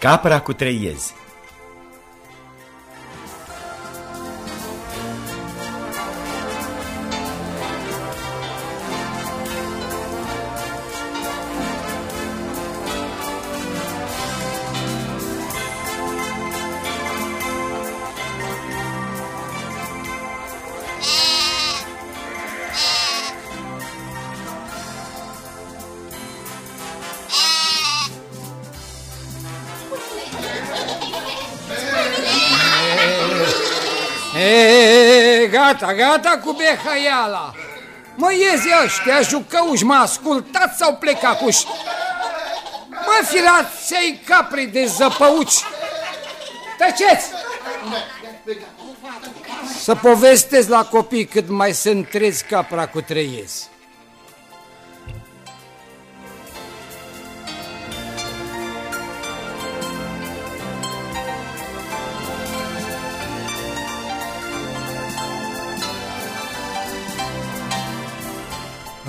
Capra cu gata, gata cu behaiala. Mă iezi ăștia, jucăuși, mă ascultați sau plecacuși? Mă firați capri de zăpăuci! Tăceți! Să povestesc la copii cât mai se întrezi capra cu treiezi.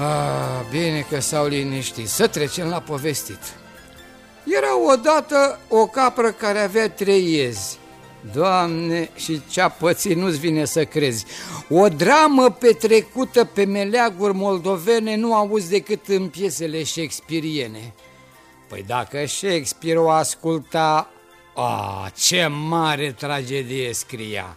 Ah, bine că s-au liniștit. Să trecem la povestit. Era odată o capră care avea trei iezi. Doamne, și ce-a pățit nu-ți vine să crezi. O dramă petrecută pe meleaguri moldovene nu auzi decât în piesele shakespeariene. Păi dacă Shakespeare o asculta, a, ce mare tragedie scria!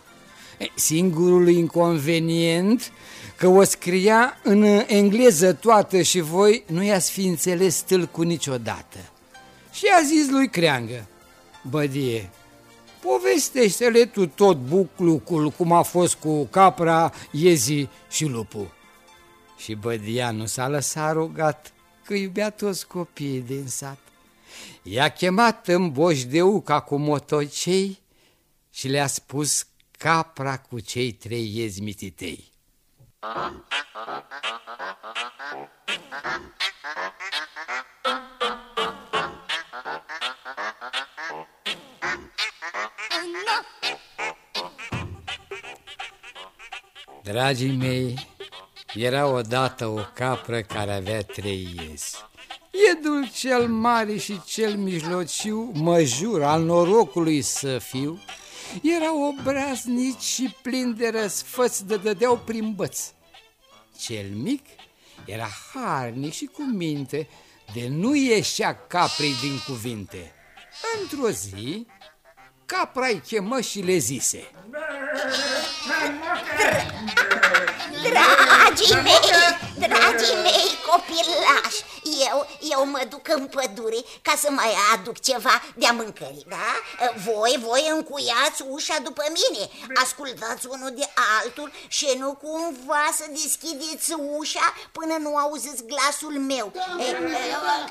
Singurul inconvenient că o scria în engleză toată și voi nu i-ați fi înțeles stâlcu niciodată. Și a zis lui Creangă, bădie, povestește-le tu tot buclucul cum a fost cu capra, iezii și lupul. Și bădia nu s-a lăsat rugat că iubea toți copiii din sat. I-a chemat în boș de uca cu motocei și le-a spus capra cu cei trei iezi mititei. Dragii mei, era odată o capră care avea trei iezi. Iedul cel mare și cel mijlociu, mă jur, al norocului să fiu, erau obraznici și plini de răsfăți de dădeau prin băț. Cel mic era harnic și cu minte, de nu ieșea caprii din cuvinte. Într-o zi, capra îi chemă și le zise. Dragii mei, dragii mei copilași, eu, eu mă duc în pădure ca să mai aduc ceva de-a mâncări, da? Voi, voi încuiați ușa după mine, ascultați unul de altul și nu cumva să deschideți ușa până nu auziți glasul meu. E,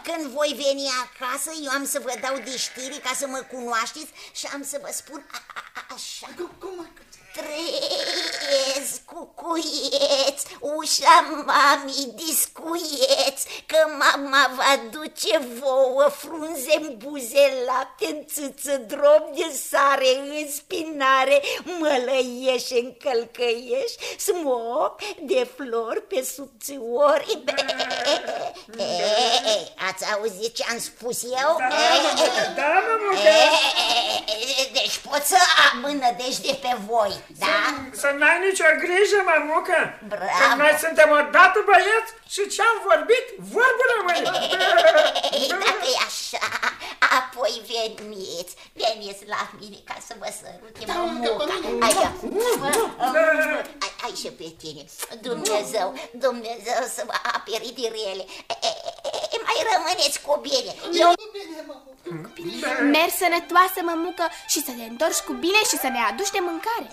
când voi veni acasă, eu am să vă dau de știri ca să mă cunoașteți și am să vă spun așa. Cum, Trez cu cuieți, ușa mami discuieți, că mama va duce vouă frunze în buze, lapte în țâță, drop de sare, în spinare, mălăieși în călcăieși, smop de flori pe subțiori. Ați auzit ce am spus eu? Da, da, mă, Deci pot să am de pe voi. Da? Să, să n-ai nicio grijă, mămucă. Bravo. Că noi suntem odată băieți și ce-am vorbit, vorbă rămâne. Dacă e așa, apoi veniți, veniți la mine ca să vă sărute da, mămuca. Hai, ai și pe tine. Dumnezeu, Dumnezeu să vă apere de rele. Mai rămâneți cu bine. Eu... Mergi sănătoasă, mămucă, și să te întorci cu bine și să ne aduci de mâncare.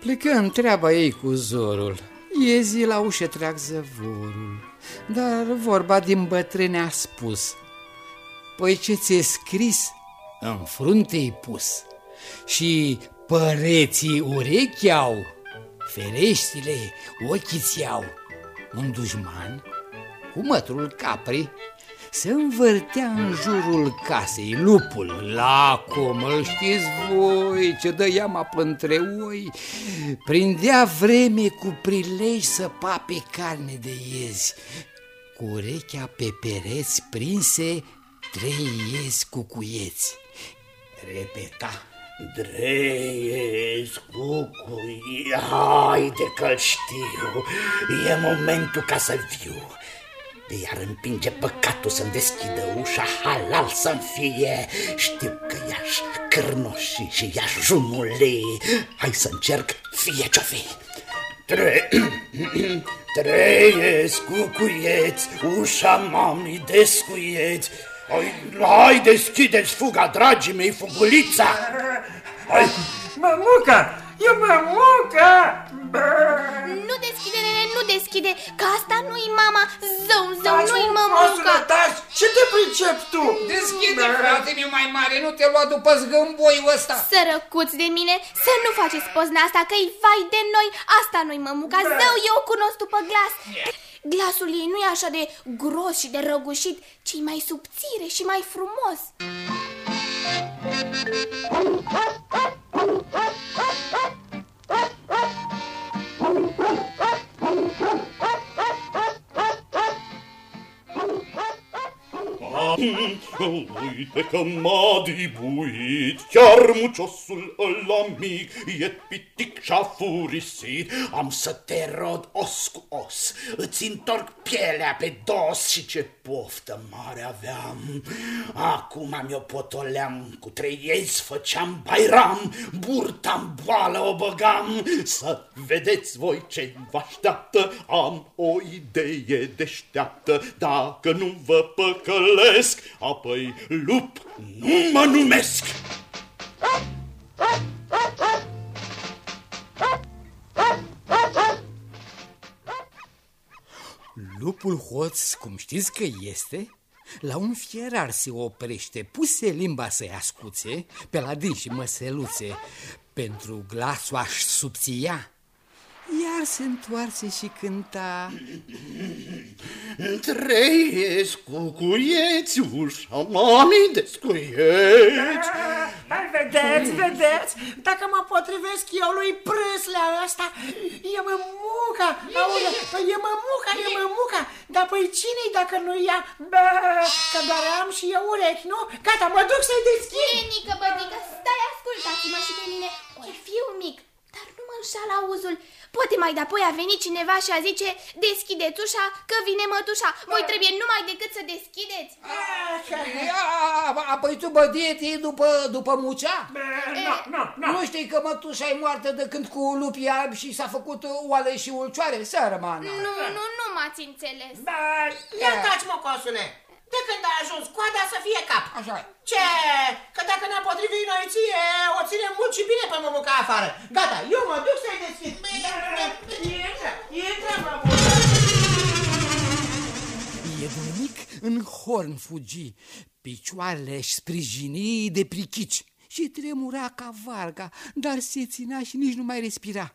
Plecă în treaba ei cu zorul. Iezi la ușă treac zăvorul. Dar vorba din bătrâne a spus. Păi ce ți-e scris, în frunte-i pus. Și păreții urechi au, fereștile ochii ți-au. Un dușman cu mătrul capri se învârtea în jurul casei lupul. La cum îl știți voi ce dă iama pântre oi, prindea vreme cu prilej să pape carne de iezi. Cu urechea pe pereți prinse trei iezi cu cuieți. Repeta. Dreescu cu haide că știu, e momentul ca să viu. De iar împinge păcatul să-mi deschidă ușa, halal să-mi fie. Știu că i-aș cârnoși și i-aș jumule. Hai să încerc, fie ce-o fi. Tre Trăiesc cu cuieți, ușa mamii descuieți. Hai, hai deschideți fuga, dragii mei, fugulița! Hai! Mămuca! E mămuca! Nu deschide, nene, nu deschide, că asta nu-i mama, zău, zău, Taci, nu-i mă, mămuca. taci. Ce te pricepi tu? Deschide, frate meu mai mare, nu te lua după zgâmboiul ăsta. Sărăcuți de mine, să nu faceți pozna asta, că-i vai de noi, asta nu-i mămuca, zău, eu o cunosc după glas. Glasul ei nu e așa de gros și de răgușit, ci mai subțire și mai frumos. Uite că m-a dibuit Chiar muciosul ăla mic E pitic și-a furisit. Am să te rod os cu os. Îți întorc pielea pe dos Și ce poftă mare aveam. Acum mi-o potoleam Cu trei iezi făceam bairam Burta-n boală o băgam. Să vedeți voi ce vă așteaptă Am o idee deșteaptă. Dacă nu vă păcălesc Apoi lup nu mă numesc Lupul hoț, cum știți că este, la un fierar se oprește, puse limba să-i ascuțe, pe la și măseluțe, pentru glasul aș subția. Iar se întoarce și cânta Trăiesc cu cuieți ușa mami descuieți Hai, vedeți, vedeți, dacă mă potrivesc eu lui Prâslea ăsta, e mămuca, aude, e mămuca, e mămuca, dar păi cine-i dacă nu ea? Bă, că doar am și eu urechi, nu? Gata, mă duc să-i deschid. Nenică, bădică, stai, ascultați-mă și pe mine, oi fiu mic, dar nu mă înșală auzul. Poate mai de-apoi a venit cineva și a zice, deschideți ușa, că vine mătușa. Voi trebuie numai decât să deschideți. Apoi tu bădiete după, după mucea? Nu, nu, nu. Nu știi că mătușa e moartă de când cu lupii albi și s-a făcut oale și ulcioare? Sărmana! Nu, nu, nu m-ați înțeles. Bă, Ia taci, mocosule! De când a ajuns coada să fie cap? Așa e. Ce? Că dacă ne-am potrivit noi ție, o ținem mult și bine pe mămuca afară. Gata, eu mă duc să-i deschid. intră, intră, mămuca. Iedunic în horn fugi, picioarele își sprijini de prichici și tremura ca varga, dar se ținea și nici nu mai respira.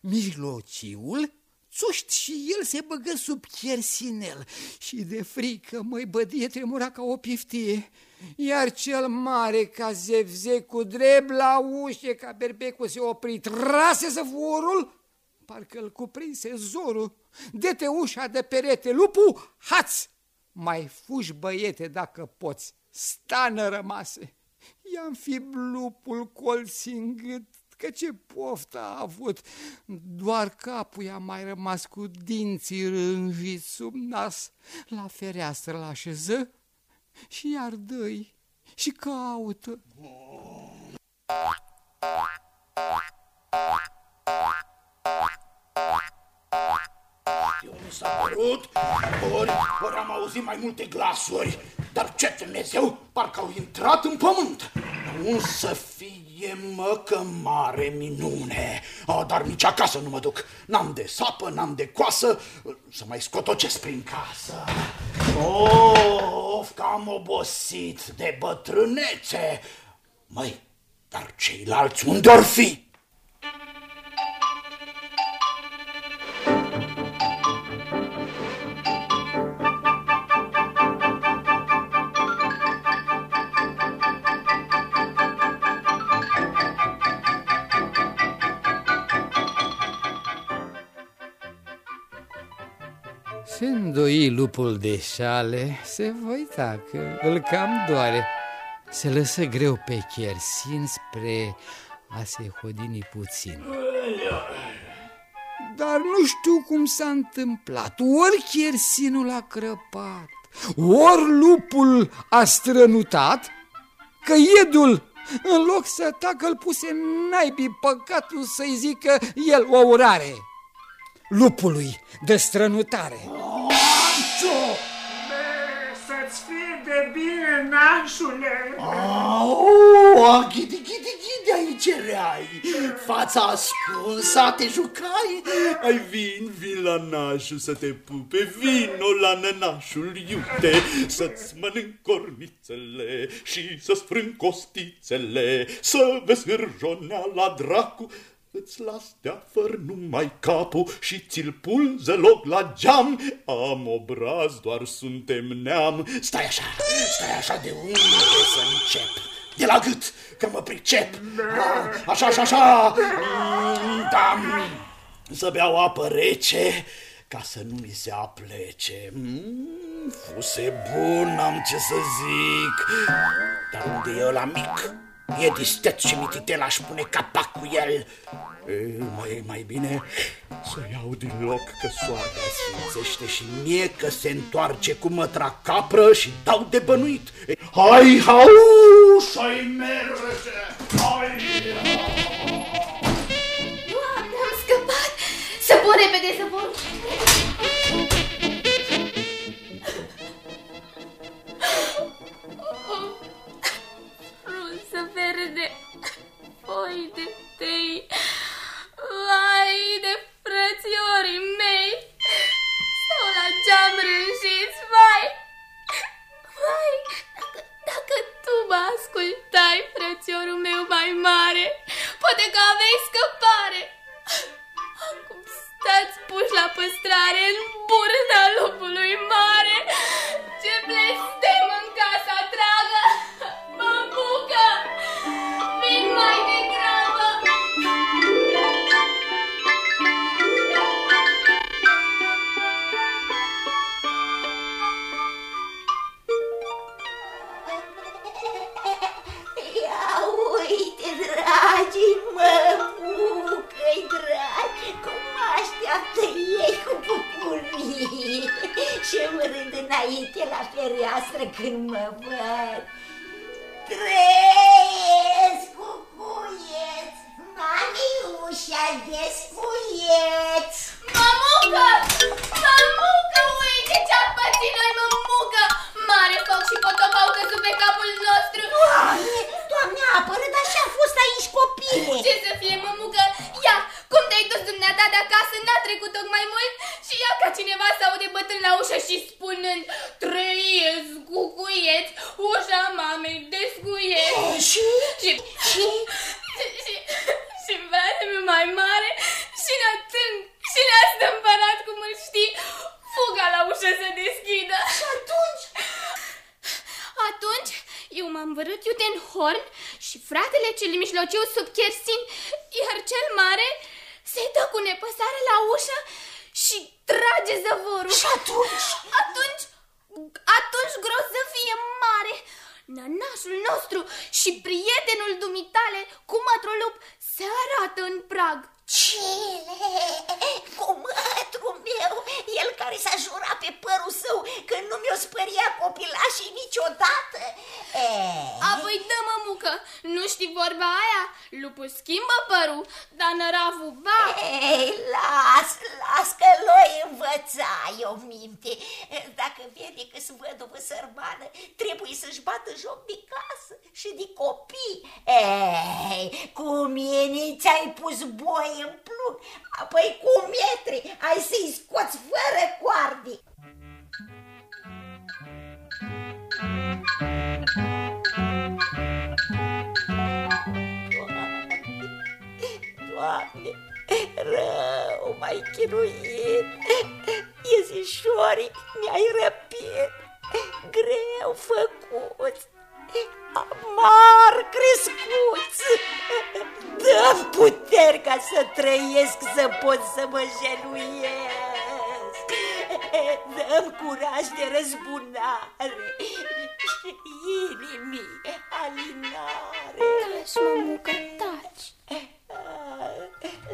Mijlociul țuști și el se băgă sub chersinel și de frică, măi bădie, tremura ca o piftie. Iar cel mare ca zevze cu drept la ușe ca berbecul se opri, trase zăvorul, parcă îl cuprinse zorul. De-te ușa de perete, lupu, hați! Mai fugi băiete dacă poți, stană rămase. I-am fi lupul colți în gât, că ce poftă a avut. Doar capul i-a mai rămas cu dinții rânjiți sub nas. La fereastră l-așeză și iar dă și caută. Eu mi s-a părut, ori, ori am auzit mai multe glasuri, dar ce Dumnezeu, parcă au intrat în pământ. Nu să fie, mă, că mare minune. A, dar nici acasă nu mă duc. N-am de sapă, n-am de coasă, să mai scotocesc prin casă. Of, că am obosit de bătrânețe. Măi, dar ceilalți unde-or fi? Îndoi lupul de șale, se voi uita că îl cam doare. Se lăsă greu pe chersin spre a se hodini puțin. Dar nu știu cum s-a întâmplat. Ori chersinul a crăpat, ori lupul a strănutat, că iedul, în loc să tacă, îl puse naibii păcatul să-i zică el o urare. Lupului de strănutare. Să-ți fie de bine, nașule! Au, ghidi, ghidi, ghidi, aici erai. Fața ascunsă, te jucai. Ai vin, vin la nașul să te pupe, vino la nănașul iute, să-ți mănânc cornițele și să strâng costițele, să vezi hârjonea la dracu, Îți las de făr numai capul și ți-l pulze loc la geam. Am obraz, doar suntem neam. Stai așa, stai așa, de unde să încep? De la gât, că mă pricep. Ah, Așa, așa, așa. Mm, Da, să beau apă rece ca să nu mi se aplece. Mm, fuse bun, am ce să zic. Dar unde e ăla mic? E distet și mititel, aș pune capac cu el. E, mai, mai bine să iau din loc că soarta sfințește și mie că se întoarce cu mătra capră și dau de bănuit. E, Hai, hau, și-ai merge! Hai! Doamne, am scăpat! Săpun repede, săpun! Frunză Nănașul nostru și prietenul dumitale cu mătrulup se arată în prag. Cele, cu mătru meu, el care s-a jurat pe părul său că nu mi-o spăria copilașii niciodată. E, Apoi dă mămucă, nu știi vorba aia? Lupul schimbă părul, dar năravul ba. Ei, las, las că l-o învăța eu minte. Dacă vede că sunt văduvă sărmană, trebuie să-și bată joc de casă și de copii. Ei, cu mine ți-ai pus boi în plug, apoi cu metri ai să-i scoți fără coarde. Doamne, rău mai chinuit, Iezișorii mi-ai răpit, greu făcut, amar crescuți. dă puteri ca să trăiesc, să pot să mă jeluiesc. Dăm curaj de răzbunare și inimii alinare. Taci, mămucă, taci.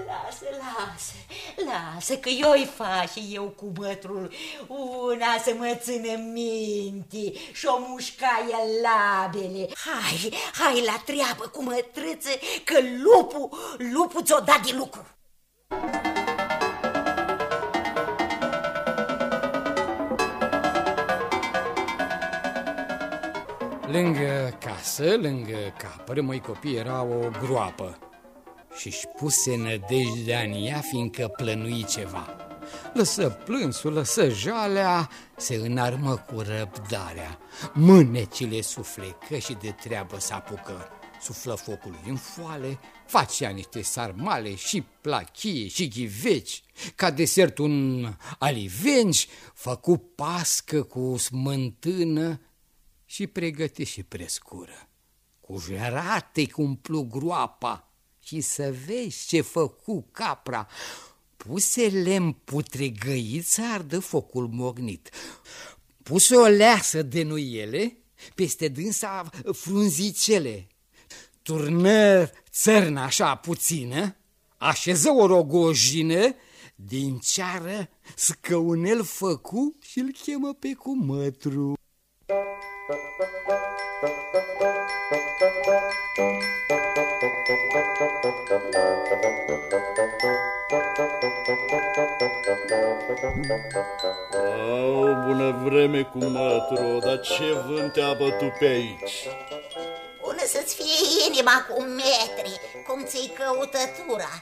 Lasă, lasă, lasă că eu-i fac și eu cu mătrul Una să mă țină minte și o mușcaie labele. Hai, hai la treabă cu mătrâță că lupul, lupul ți-o dat de lucru. Lângă casă, lângă capăr, măi copii, era o groapă și-și puse nădejdea în ea, fiindcă plănui ceva. Lăsă plânsul, lăsă jalea, se înarmă cu răbdarea. Mânecile suflecă și de treabă s apucă. Suflă focul în foale, facea niște sarmale și plachie și ghiveci. Ca desert un alivenci, făcu pască cu smântână și pregăti și prescură. Cu jerate umplu groapa și să vezi ce făcu capra. Puse lemn putregăit să ardă focul mognit. Puse o leasă de nuiele, peste dânsa frunzicele. Turnă țărna așa puțină, așeză o rogojină, din ceară scăunel făcu și-l chemă pe cumătru. Au, bună vreme cu mătru, dar ce vânt te-a bătut pe aici? Bună să-ți fie inima cu metri, cum ți-i căutătura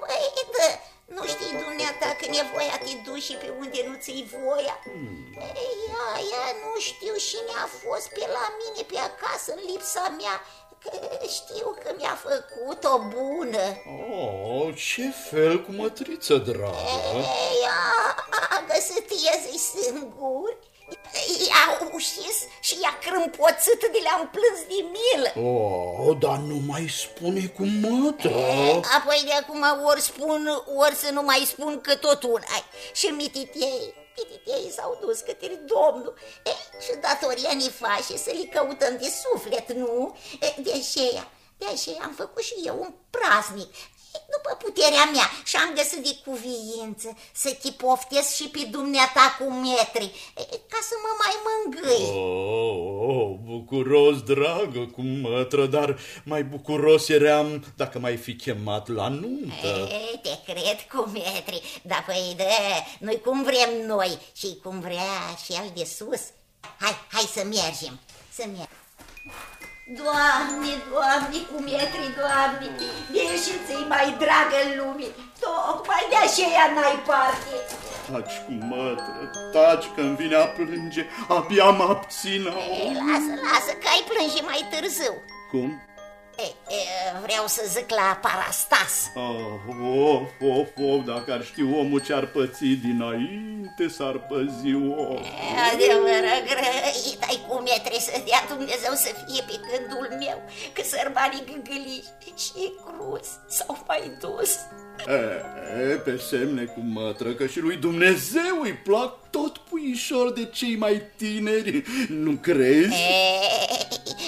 Băi, dă, nu știi dumneata că nevoia te duci și pe unde nu ți-i voia? Hmm. Ia, ia, nu știu și ne-a fost pe la mine pe acasă în lipsa mea că știu că mi-a făcut o bună. Oh, ce fel cu mătriță dragă. Ei, a, a găsit iezii singuri. I-a ușis și i-a crâmpoțit de le-am plâns de milă. Oh, dar nu mai spune cu mătră. Apoi de acum ori spun, ori să nu mai spun că tot una Și mititiei Pititei s-au dus către Domnul e, și datoria ne face să li căutăm de suflet, nu? E, de aceea, de aceea am făcut și eu un praznic după puterea mea și am găsit de cuviință să te poftesc și pe dumneata cu metri, ca să mă mai mângâi. Oh, oh, bucuros, dragă, cu mătră, dar mai bucuros eram dacă mai fi chemat la nuntă. E, te cred cu metri, dar păi de, noi cum vrem noi și cum vrea și el de sus. Hai, hai să mergem, să mergem. Doamne, Doamne, cu metri, Doamne, ești ți mai dragă în lume, tocmai de aceea n-ai parte. Taci cu mătră, taci că-mi vine a plânge, abia mă abțină. Lasă, lasă, că ai plânge mai târziu. Cum? E, e, vreau să zic la Parastas. Oh, of, of, of, dacă ar ști omul ce-ar păți dinainte, s-ar păzi om. Adevără grăit, ai cum e trebuie să dea Dumnezeu să fie pe gândul meu, că sărbanii gângâliși și cruz s-au mai dus. E, pe semne cu mătră că și lui Dumnezeu îi plac tot puișor de cei mai tineri, nu crezi?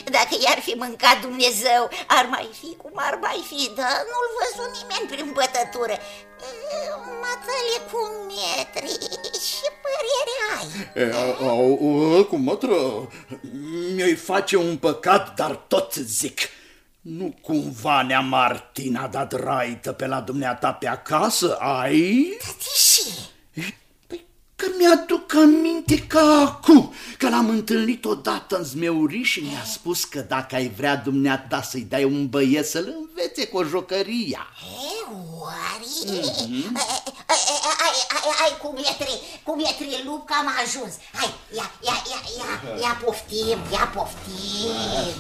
E, dacă i-ar fi mâncat Dumnezeu, ar mai fi cum ar mai fi, dar nu-l văzut nimeni prin bătătură. Matăle cu metri, ce părere ai? E, au, cu mătră, mi-ai face un păcat, dar tot zic. Nu cumva nea Martina a dat raită pe la dumneata pe acasă, ai? Tătiși! Păi că mi-aduc aminte ca acum, că l-am întâlnit odată în zmeuriș și mi-a spus că dacă ai vrea dumneata să-i dai un băieț să-l învețe cu o jocăria. E, oare? Mm-hmm. Ai, ai, ai, cu metri, cu metri lup că am ajuns. Hai, ia, ia, ia, ia, ia poftim, ia poftim.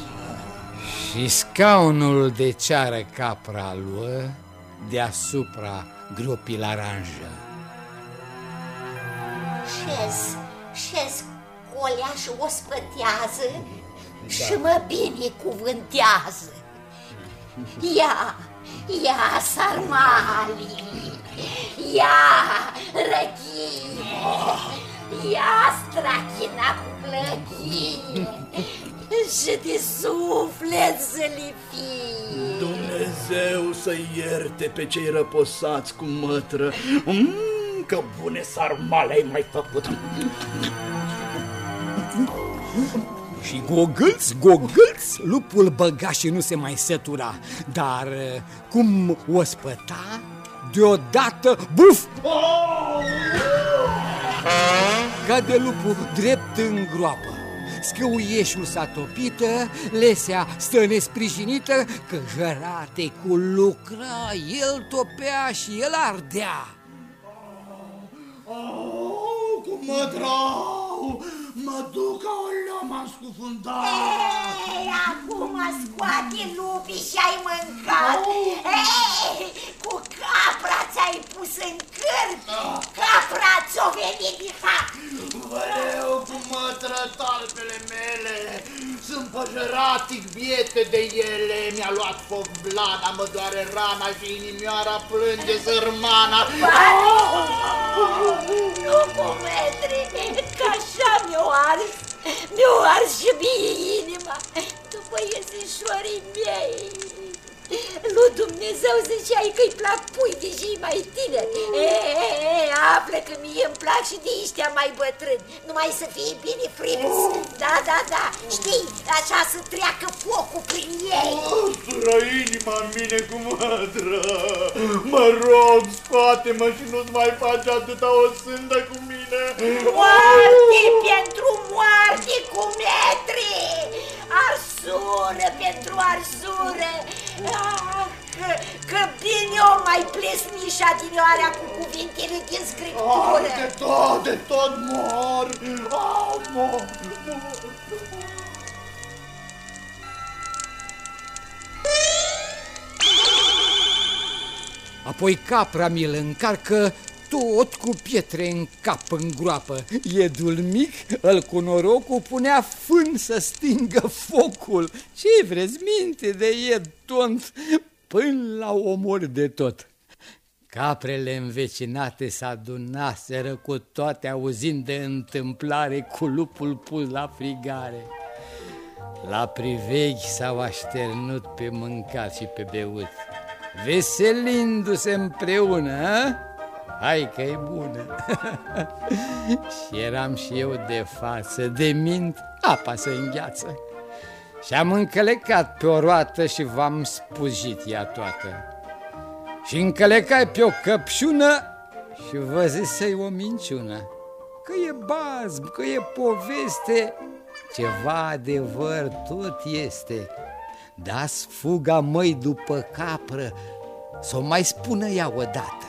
Și scaunul de ceară capra luă deasupra gropii laranjă. Șez, șez, colea și o spătează da. și mă binecuvântează. Ia, ia, sarmali, Ia, răchie! Ia, strachina cu plăchie! Și de suflet să le fie! Dumnezeu să ierte pe cei răposați cu mătră. Mm, că bune sarmale ai mai făcut. Și gogâlți, gogâlți, lupul băga și nu se mai sătura. Dar cum o spăta, deodată, buf! Cade lupul drept în groapă. Scăuieșul s-a topită, lesea stă nesprijinită, că jărate cu lucra, el topea și el ardea. Oh, cum mă drau! Mă duc, oleo, m-am scufundat! Ei, acum scoate lupii și ai mâncat! Ei, cu capra ți-ai pus în cârp! Capra ți-o venit din Văleu, cum mă talpele mele! Sunt păjăratic biete de ele, mi-a luat fovlana, mă doare rana și inimioara plânge sărmana! Nu cu metri, că așa mi-o ars, mi-o ars și mie inima, după iesișorii mei. Lui Dumnezeu ziceai că-i plac pui de și mai tineri. E, e, e, află că mie îmi plac și de ăștia mai bătrâni. Numai să fie bine friți. Da, da, da. Știi, așa să treacă focul prin ei. Sură inima în mine cu mătră. Mă rog, scoate-mă și nu-ți mai faci atâta o sândă cu mine. Moarte pentru moarte cu metri! Arsură pentru arsură! Ah, că, că bine o mai plesnișa din oarea cu cuvintele din Ah, scriptură! de tot, de tot mor. Ah, mor, mor. Apoi capra mi-l încarcă tot cu pietre în cap în groapă. Iedul mic, îl cu norocul, punea fân să stingă focul. Ce vreți minte de ied tont, până la omor de tot. Caprele învecinate s-adunaseră cu toate auzind de întâmplare cu lupul pus la frigare. La priveghi s-au așternut pe mâncat și pe beut, veselindu-se împreună, a? Hai că e bună! și eram și eu de față, de mint, apa să îngheață. Și am încălecat pe o roată și v-am spujit ea toată. Și încălecai pe o căpșună și vă zisei o minciună. Că e bazm, că e poveste, ceva adevăr tot este. Dați fuga măi după capră, să o mai spună ea odată.